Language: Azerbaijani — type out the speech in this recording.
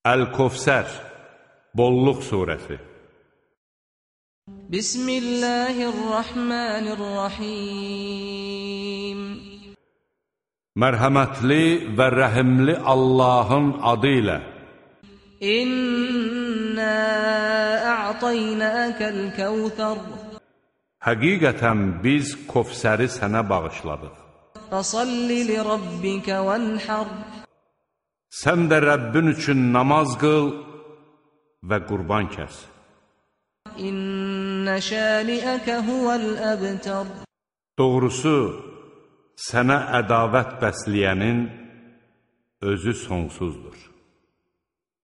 Əl-Kofsər Bolluq surəsi. Bismillahirrahmanirrahim. Mərhəmətli və rəhimli Allahın adı ilə. İnna a'taynakal kawthar. Həqiqətən biz Kofsəri sənə bağışladıq. Fasalli li rabbika wanhar Sən də Rəbbin üçün namaz qıl və qurban kəs. İnna şani'aka huval abtar Doğrusu, sənə ədavət bəsləyənin özü sonsuzdur.